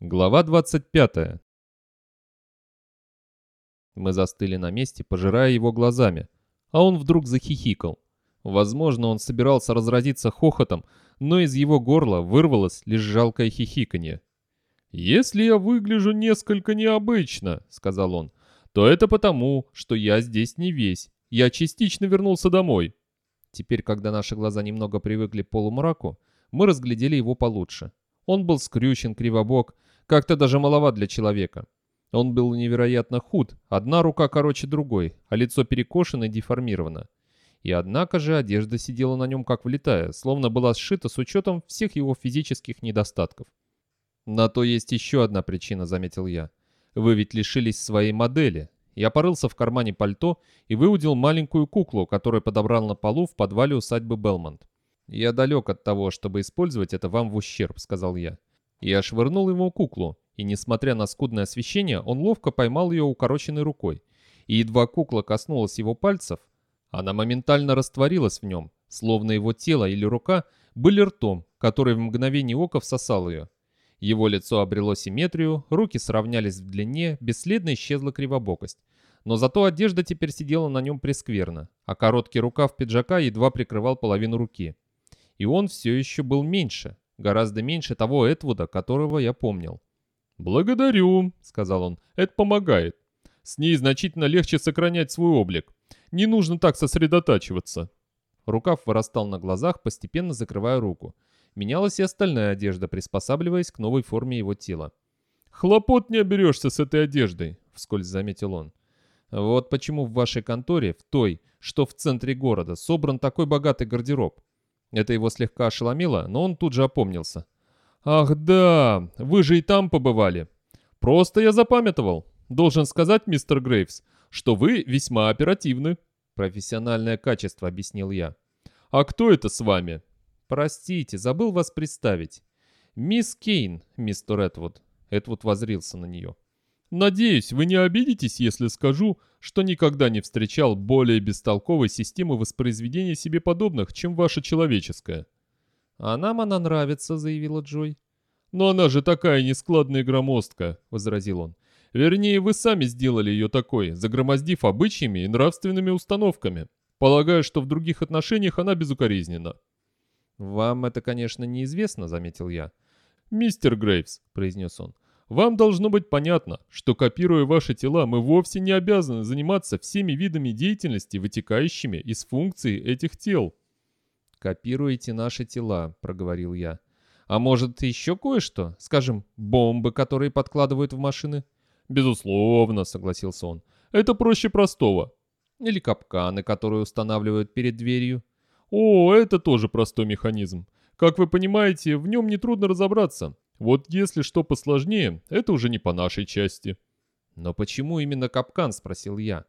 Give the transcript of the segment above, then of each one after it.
Глава 25. Мы застыли на месте, пожирая его глазами, а он вдруг захихикал. Возможно, он собирался разразиться хохотом, но из его горла вырвалось лишь жалкое хихиканье. «Если я выгляжу несколько необычно», — сказал он, — «то это потому, что я здесь не весь. Я частично вернулся домой». Теперь, когда наши глаза немного привыкли к полумраку, мы разглядели его получше. Он был скрючен, кривобок, как-то даже маловат для человека. Он был невероятно худ, одна рука короче другой, а лицо перекошено и деформировано. И однако же одежда сидела на нем как влитая, словно была сшита с учетом всех его физических недостатков. «На то есть еще одна причина», — заметил я. «Вы ведь лишились своей модели». Я порылся в кармане пальто и выудил маленькую куклу, которую подобрал на полу в подвале усадьбы Белмонт. «Я далек от того, чтобы использовать это вам в ущерб», — сказал я. Я швырнул ему куклу, и, несмотря на скудное освещение, он ловко поймал ее укороченной рукой. И едва кукла коснулась его пальцев, она моментально растворилась в нем, словно его тело или рука были ртом, который в мгновение ока всосал ее. Его лицо обрело симметрию, руки сравнялись в длине, бесследно исчезла кривобокость. Но зато одежда теперь сидела на нем прескверно, а короткий рукав пиджака едва прикрывал половину руки. И он все еще был меньше, Гораздо меньше того Этвуда, которого я помнил. «Благодарю», — сказал он, — «это помогает. С ней значительно легче сохранять свой облик. Не нужно так сосредотачиваться». Рукав вырастал на глазах, постепенно закрывая руку. Менялась и остальная одежда, приспосабливаясь к новой форме его тела. «Хлопот не оберешься с этой одеждой», — вскользь заметил он. «Вот почему в вашей конторе, в той, что в центре города, собран такой богатый гардероб. Это его слегка ошеломило, но он тут же опомнился. «Ах да, вы же и там побывали. Просто я запамятовал. Должен сказать, мистер Грейвс, что вы весьма оперативны». «Профессиональное качество», — объяснил я. «А кто это с вами?» «Простите, забыл вас представить. Мисс Кейн, мистер Этвуд». Этвуд возрился на нее. Надеюсь, вы не обидитесь, если скажу, что никогда не встречал более бестолковой системы воспроизведения себе подобных, чем ваша человеческая. «А нам она нравится», — заявила Джой. «Но она же такая нескладная громоздка», — возразил он. «Вернее, вы сами сделали ее такой, загромоздив обычаями и нравственными установками. Полагаю, что в других отношениях она безукоризнена». «Вам это, конечно, неизвестно», — заметил я. «Мистер Грейвс», — произнес он, — вам должно быть понятно, что копируя ваши тела, мы вовсе не обязаны заниматься всеми видами деятельности, вытекающими из функций этих тел. «Копируете наши тела», — проговорил я. «А может, еще кое-что? Скажем, бомбы, которые подкладывают в машины?» «Безусловно», — согласился он. «Это проще простого». «Или капканы, которые устанавливают перед дверью?» «О, это тоже простой механизм. Как вы понимаете, в нем нетрудно разобраться. Вот если что посложнее, это уже не по нашей части». «Но почему именно капкан?» – спросил я.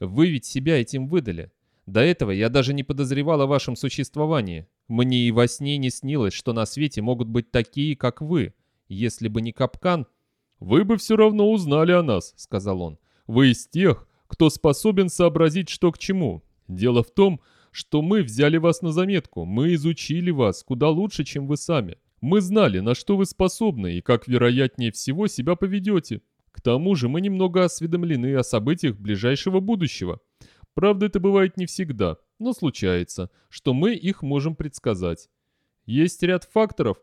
«Вы ведь себя этим выдали. До этого я даже не подозревал о вашем существовании. Мне и во сне не снилось, что на свете могут быть такие, как вы. Если бы не капкан...» «Вы бы все равно узнали о нас», — сказал он. «Вы из тех, кто способен сообразить, что к чему. Дело в том, что мы взяли вас на заметку, мы изучили вас куда лучше, чем вы сами. Мы знали, на что вы способны и как вероятнее всего себя поведете. К тому же мы немного осведомлены о событиях ближайшего будущего. Правда, это бывает не всегда, но случается, что мы их можем предсказать. Есть ряд факторов.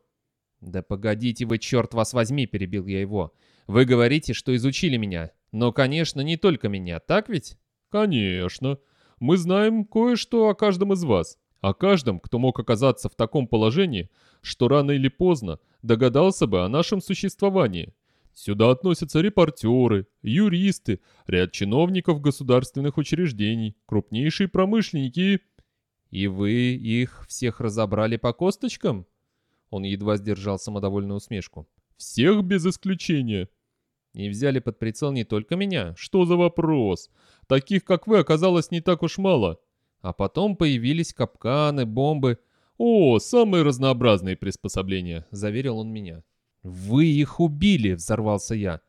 «Да погодите вы, черт вас возьми!» – перебил я его. «Вы говорите, что изучили меня. Но, конечно, не только меня, так ведь?» «Конечно. Мы знаем кое-что о каждом из вас. О каждом, кто мог оказаться в таком положении, что рано или поздно догадался бы о нашем существовании. Сюда относятся репортеры, юристы, ряд чиновников государственных учреждений, крупнейшие промышленники и... вы их всех разобрали по косточкам?» Он едва сдержал самодовольную усмешку. «Всех без исключения». «И взяли под прицел не только меня? Что за вопрос? Таких, как вы, оказалось не так уж мало. А потом появились капканы, бомбы. «О, самые разнообразные приспособления», — заверил он меня. «Вы их убили!» — взорвался я.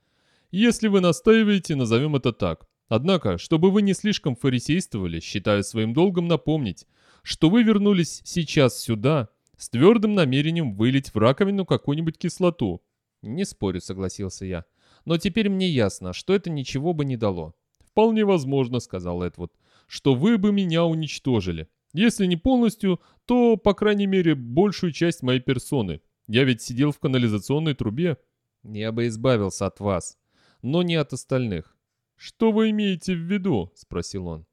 «Если вы настаиваете, назовем это так. Однако, чтобы вы не слишком фарисействовали, считаю своим долгом напомнить, что вы вернулись сейчас сюда с твердым намерением вылить в раковину какую-нибудь кислоту. «Не спорю», — согласился я. «Но теперь мне ясно, что это ничего бы не дало». «Вполне возможно», — сказал Эдвуд, — «что вы бы меня уничтожили. Если не полностью, то, по крайней мере, большую часть моей персоны. Я ведь сидел в канализационной трубе». «Я бы избавился от вас, но не от остальных». «Что вы имеете в виду?» — спросил он.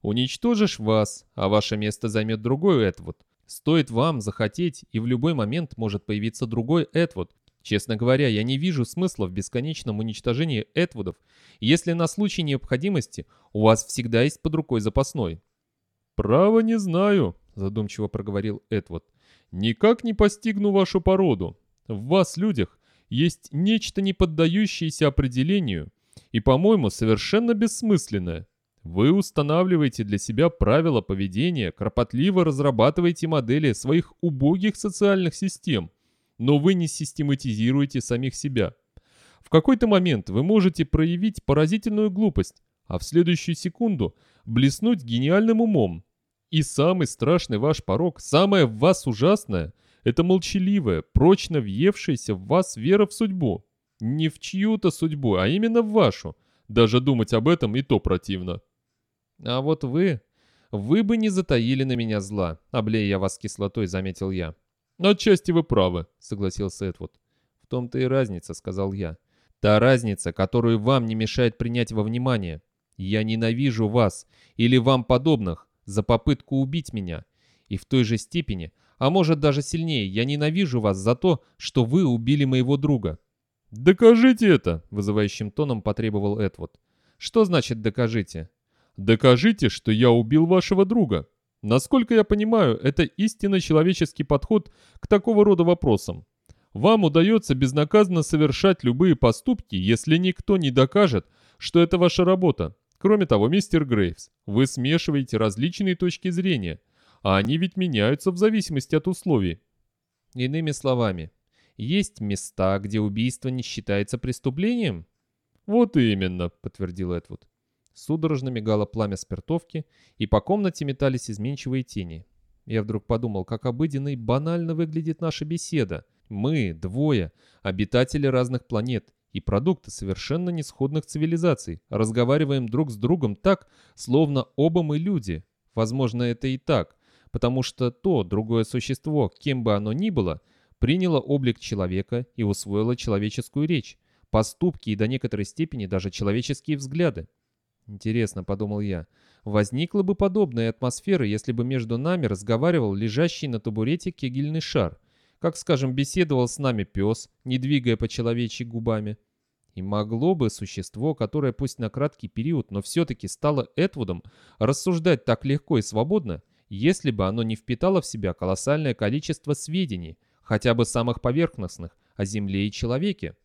«Уничтожишь вас, а ваше место займет другой Эдвуд. Стоит вам захотеть, и в любой момент может появиться другой Эдвуд. Честно говоря, я не вижу смысла в бесконечном уничтожении Эдвудов, если на случай необходимости у вас всегда есть под рукой запасной. «Право не знаю», — задумчиво проговорил Эдвуд. «Никак не постигну вашу породу. В вас, людях, есть нечто не поддающееся определению и, по-моему, совершенно бессмысленное. Вы устанавливаете для себя правила поведения, кропотливо разрабатываете модели своих убогих социальных систем, но вы не систематизируете самих себя. В какой-то момент вы можете проявить поразительную глупость, а в следующую секунду блеснуть гениальным умом. И самый страшный ваш порог, самое в вас ужасное, это молчаливая, прочно въевшаяся в вас вера в судьбу. Не в чью-то судьбу, а именно в вашу. Даже думать об этом и то противно. А вот вы... Вы бы не затаили на меня зла, облея я вас кислотой, заметил я. Отчасти вы правы, согласился Эдвуд. В том-то и разница, сказал я. Та разница, которую вам не мешает принять во внимание. Я ненавижу вас или вам подобных за попытку убить меня. И в той же степени, а может даже сильнее, я ненавижу вас за то, что вы убили моего друга. «Докажите это!» — вызывающим тоном потребовал Эдвуд. «Что значит «докажите»?» Докажите, что я убил вашего друга. Насколько я понимаю, это истинно человеческий подход к такого рода вопросам. Вам удается безнаказанно совершать любые поступки, если никто не докажет, что это ваша работа. Кроме того, мистер Грейвс, вы смешиваете различные точки зрения, а они ведь меняются в зависимости от условий. Иными словами, есть места, где убийство не считается преступлением? Вот именно, подтвердил Эдвуд. Судорожно мигало пламя спиртовки, и по комнате метались изменчивые тени. Я вдруг подумал, как обыденно и банально выглядит наша беседа. Мы, двое, обитатели разных планет и продукты совершенно несходных цивилизаций, разговариваем друг с другом так, словно оба мы люди. Возможно, это и так, потому что то, другое существо, кем бы оно ни было, приняло облик человека и усвоило человеческую речь, поступки и до некоторой степени даже человеческие взгляды. Интересно, подумал я, возникла бы подобная атмосфера, если бы между нами разговаривал лежащий на табурете кегельный шар, как, скажем, беседовал с нами пес, не двигая по-человечьи губами. И могло бы существо, которое пусть на краткий период, но все-таки стало Этвудом, рассуждать так легко и свободно, если бы оно не впитало в себя колоссальное количество сведений, хотя бы самых поверхностных, о Земле и человеке.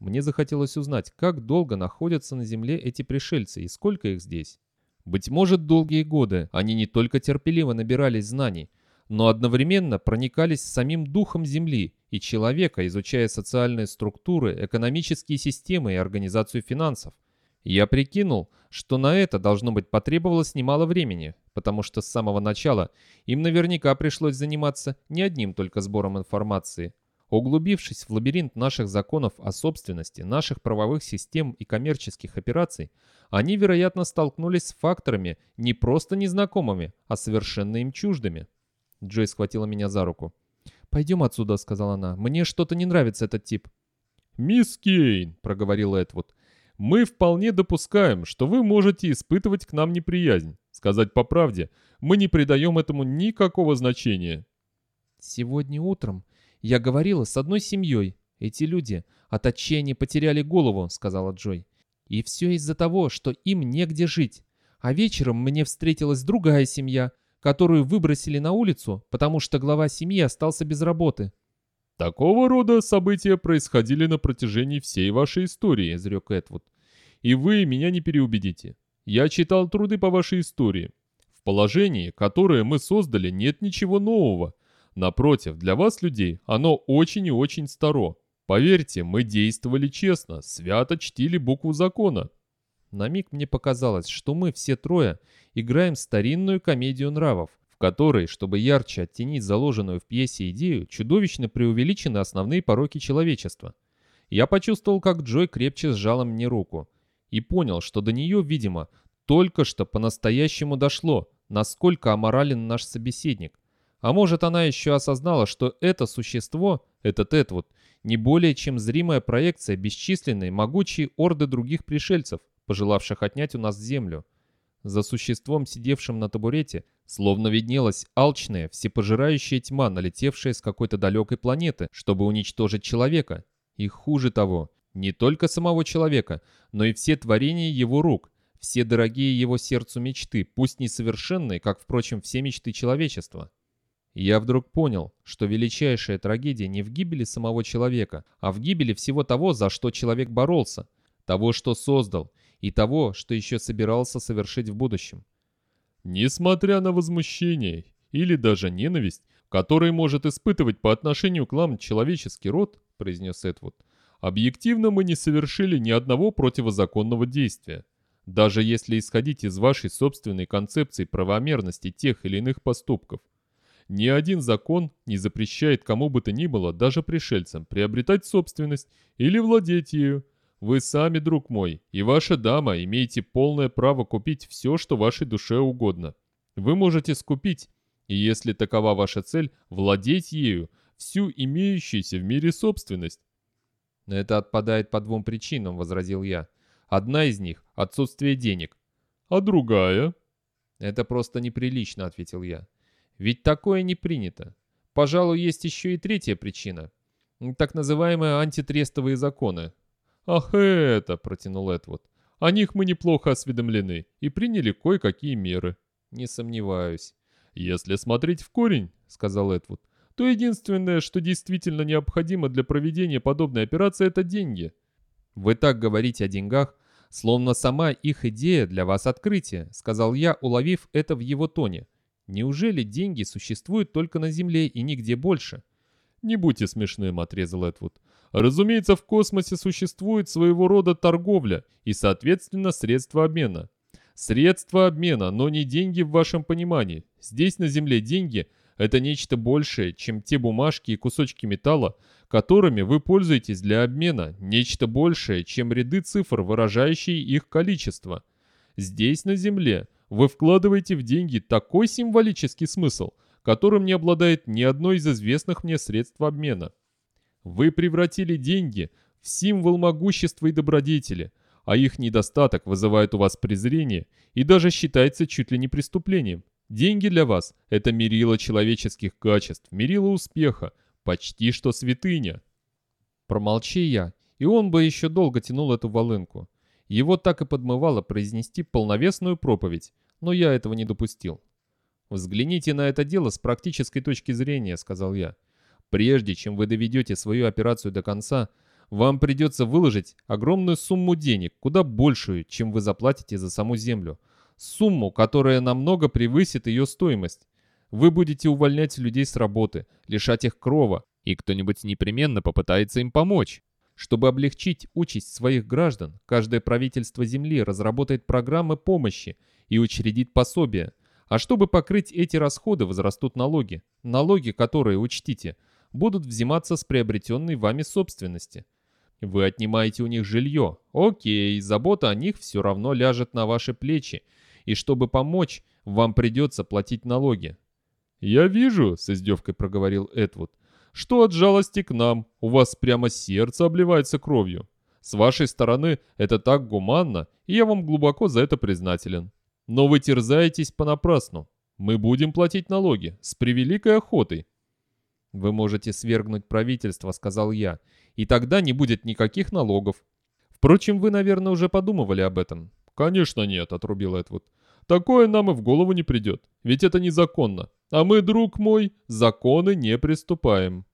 Мне захотелось узнать, как долго находятся на Земле эти пришельцы и сколько их здесь. Быть может, долгие годы они не только терпеливо набирались знаний, но одновременно проникались самим духом Земли и человека, изучая социальные структуры, экономические системы и организацию финансов. Я прикинул, что на это должно быть потребовалось немало времени, потому что с самого начала им наверняка пришлось заниматься не одним только сбором информации, Углубившись в лабиринт наших законов о собственности, наших правовых систем и коммерческих операций, они, вероятно, столкнулись с факторами не просто незнакомыми, а совершенно им чуждыми. Джой схватила меня за руку. «Пойдем отсюда», — сказала она. «Мне что-то не нравится этот тип». «Мисс Кейн», — проговорил Эдвуд, — «мы вполне допускаем, что вы можете испытывать к нам неприязнь. Сказать по правде, мы не придаем этому никакого значения». «Сегодня утром «Я говорила с одной семьей. Эти люди от отчаяния потеряли голову», — сказала Джой. «И все из-за того, что им негде жить. А вечером мне встретилась другая семья, которую выбросили на улицу, потому что глава семьи остался без работы». «Такого рода события происходили на протяжении всей вашей истории», — изрек Эдвуд. «И вы меня не переубедите. Я читал труды по вашей истории. В положении, которое мы создали, нет ничего нового. Напротив, для вас, людей, оно очень и очень старо. Поверьте, мы действовали честно, свято чтили букву закона. На миг мне показалось, что мы все трое играем старинную комедию нравов, в которой, чтобы ярче оттенить заложенную в пьесе идею, чудовищно преувеличены основные пороки человечества. Я почувствовал, как Джой крепче сжала мне руку, и понял, что до нее, видимо, только что по-настоящему дошло, насколько аморален наш собеседник. А может, она еще осознала, что это существо, этот Эдвуд, не более чем зримая проекция бесчисленной, могучей орды других пришельцев, пожелавших отнять у нас землю. За существом, сидевшим на табурете, словно виднелась алчная, всепожирающая тьма, налетевшая с какой-то далекой планеты, чтобы уничтожить человека. И хуже того, не только самого человека, но и все творения его рук, все дорогие его сердцу мечты, пусть несовершенные, как, впрочем, все мечты человечества. Я вдруг понял, что величайшая трагедия не в гибели самого человека, а в гибели всего того, за что человек боролся, того, что создал, и того, что еще собирался совершить в будущем. Несмотря на возмущение или даже ненависть, который может испытывать по отношению к нам человеческий род, произнес Эдвуд, объективно мы не совершили ни одного противозаконного действия. Даже если исходить из вашей собственной концепции правомерности тех или иных поступков. Ни один закон не запрещает кому бы то ни было, даже пришельцам, приобретать собственность или владеть ею, вы сами, друг мой, и ваша дама имеете полное право купить все, что вашей душе угодно. Вы можете скупить, и если такова ваша цель, владеть ею, всю имеющуюся в мире собственность. «Это отпадает по двум причинам», — возразил я. «Одна из них — отсутствие денег». «А другая?» «Это просто неприлично», — ответил я. «Ведь такое не принято. Пожалуй, есть еще и третья причина. Так называемые антитрестовые законы. «Ах это!» — протянул Эдвуд. «О них мы неплохо осведомлены и приняли кое-какие меры». «Не сомневаюсь». «Если смотреть в корень», — сказал Эдвуд, «то единственное, что действительно необходимо для проведения подобной операции, это деньги». «Вы так говорите о деньгах, словно сама их идея для вас открытие», — сказал я, уловив это в его тоне. «Неужели деньги существуют только на Земле и нигде больше?» «Не будьте смешным», — отрезал Эдвуд. Разумеется, в космосе существует своего рода торговля и, соответственно, средства обмена. Средства обмена, но не деньги в вашем понимании. Здесь на Земле деньги – это нечто большее, чем те бумажки и кусочки металла, которыми вы пользуетесь для обмена, нечто большее, чем ряды цифр, выражающие их количество. Здесь на Земле вы вкладываете в деньги такой символический смысл, которым не обладает ни одно из известных мне средств обмена – вы превратили деньги в символ могущества и добродетели, а их недостаток вызывает у вас презрение и даже считается чуть ли не преступлением. Деньги для вас – это мерило человеческих качеств, мерило успеха, почти что святыня. Промолчи я, и он бы еще долго тянул эту волынку. Его так и подмывало произнести полновесную проповедь, но я этого не допустил. «Взгляните на это дело с практической точки зрения», — сказал я. Прежде чем вы доведете свою операцию до конца, вам придется выложить огромную сумму денег, куда большую, чем вы заплатите за саму землю. Сумму, которая намного превысит ее стоимость. Вы будете увольнять людей с работы, лишать их крова, и кто-нибудь непременно попытается им помочь. Чтобы облегчить участь своих граждан, каждое правительство Земли разработает программы помощи и учредит пособия. А чтобы покрыть эти расходы, возрастут налоги. Налоги, которые, учтите, будут взиматься с приобретенной вами собственности. Вы отнимаете у них жилье. Окей, забота о них все равно ляжет на ваши плечи. И чтобы помочь, вам придется платить налоги. «Я вижу», — с издевкой проговорил Эдвуд, «что от жалости к нам у вас прямо сердце обливается кровью. С вашей стороны это так гуманно, и я вам глубоко за это признателен. Но вы терзаетесь понапрасну. Мы будем платить налоги с превеликой охотой. «Вы можете свергнуть правительство», — сказал я, «и тогда не будет никаких налогов. Впрочем, вы, наверное, уже подумывали об этом». «Конечно нет», — отрубил Эдвуд. «Такое нам и в голову не придет, ведь это незаконно. А мы, друг мой, законы не приступаем».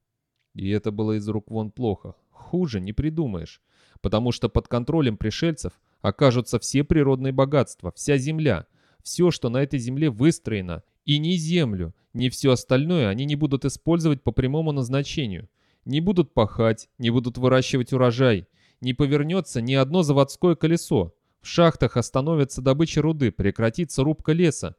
И это было из рук вон плохо. Хуже не придумаешь. Потому что под контролем пришельцев окажутся все природные богатства, вся земля, все, что на этой земле выстроено, и не землю, ни все остальное они не будут использовать по прямому назначению. Не будут пахать, не будут выращивать урожай. Не повернется ни одно заводское колесо. В шахтах остановится добыча руды, прекратится рубка леса.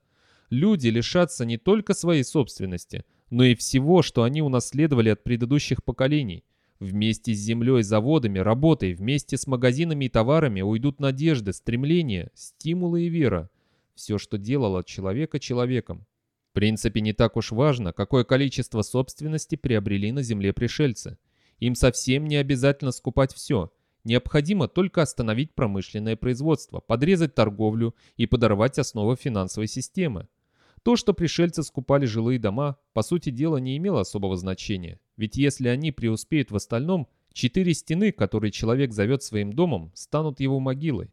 Люди лишатся не только своей собственности, но и всего, что они унаследовали от предыдущих поколений. Вместе с землей, заводами, работой, вместе с магазинами и товарами уйдут надежды, стремления, стимулы и вера. Все, что делало человека человеком. В принципе, не так уж важно, какое количество собственности приобрели на земле пришельцы. Им совсем не обязательно скупать все. Необходимо только остановить промышленное производство, подрезать торговлю и подорвать основы финансовой системы. То, что пришельцы скупали жилые дома, по сути дела не имело особого значения. Ведь если они преуспеют в остальном, четыре стены, которые человек зовет своим домом, станут его могилой.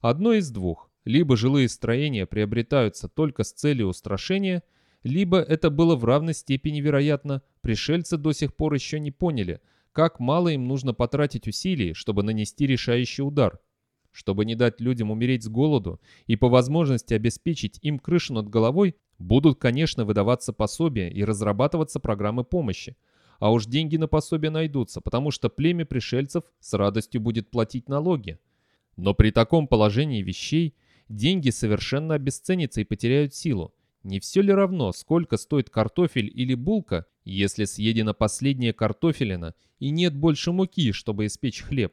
Одно из двух. Либо жилые строения приобретаются только с целью устрашения, либо это было в равной степени вероятно, пришельцы до сих пор еще не поняли, как мало им нужно потратить усилий, чтобы нанести решающий удар. Чтобы не дать людям умереть с голоду и по возможности обеспечить им крышу над головой, будут, конечно, выдаваться пособия и разрабатываться программы помощи. А уж деньги на пособие найдутся, потому что племя пришельцев с радостью будет платить налоги. Но при таком положении вещей деньги совершенно обесценятся и потеряют силу. Не все ли равно, сколько стоит картофель или булка, если съедена последняя картофелина и нет больше муки, чтобы испечь хлеб?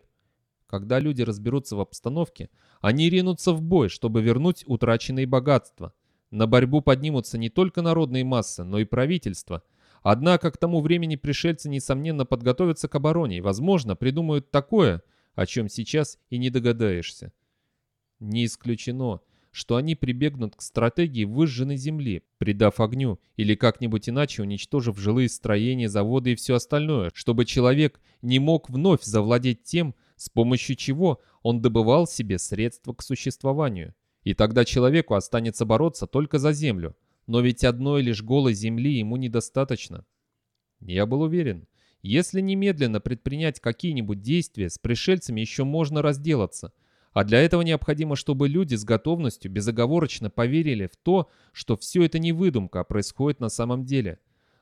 Когда люди разберутся в обстановке, они ринутся в бой, чтобы вернуть утраченные богатства. На борьбу поднимутся не только народные массы, но и правительства – Однако к тому времени пришельцы, несомненно, подготовятся к обороне и, возможно, придумают такое, о чем сейчас и не догадаешься. Не исключено, что они прибегнут к стратегии выжженной земли, придав огню или как-нибудь иначе уничтожив жилые строения, заводы и все остальное, чтобы человек не мог вновь завладеть тем, с помощью чего он добывал себе средства к существованию. И тогда человеку останется бороться только за землю, но ведь одной лишь голой земли ему недостаточно. Я был уверен, если немедленно предпринять какие-нибудь действия, с пришельцами еще можно разделаться. А для этого необходимо, чтобы люди с готовностью безоговорочно поверили в то, что все это не выдумка, а происходит на самом деле.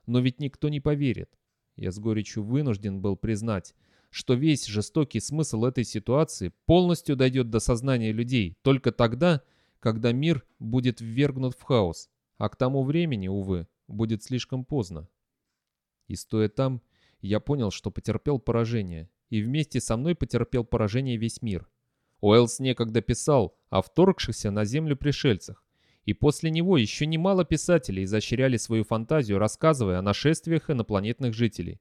Но ведь никто не поверит. Я с горечью вынужден был признать, что весь жестокий смысл этой ситуации полностью дойдет до сознания людей только тогда, когда мир будет ввергнут в хаос. А к тому времени, увы, будет слишком поздно. И стоя там, я понял, что потерпел поражение, и вместе со мной потерпел поражение весь мир. Уэллс некогда писал о вторгшихся на Землю пришельцах, и после него еще немало писателей изощряли свою фантазию, рассказывая о нашествиях инопланетных жителей.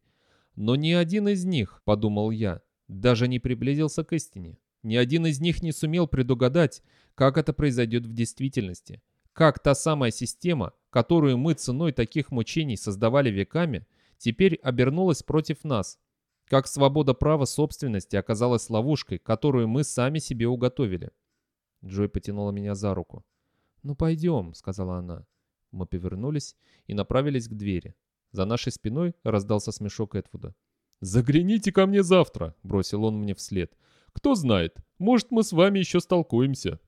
Но ни один из них, подумал я, даже не приблизился к истине. Ни один из них не сумел предугадать, как это произойдет в действительности. Как та самая система, которую мы ценой таких мучений создавали веками, теперь обернулась против нас. Как свобода права собственности оказалась ловушкой, которую мы сами себе уготовили. Джой потянула меня за руку. «Ну пойдем», — сказала она. Мы повернулись и направились к двери. За нашей спиной раздался смешок Эдвуда. «Загляните ко мне завтра», — бросил он мне вслед. «Кто знает, может, мы с вами еще столкуемся».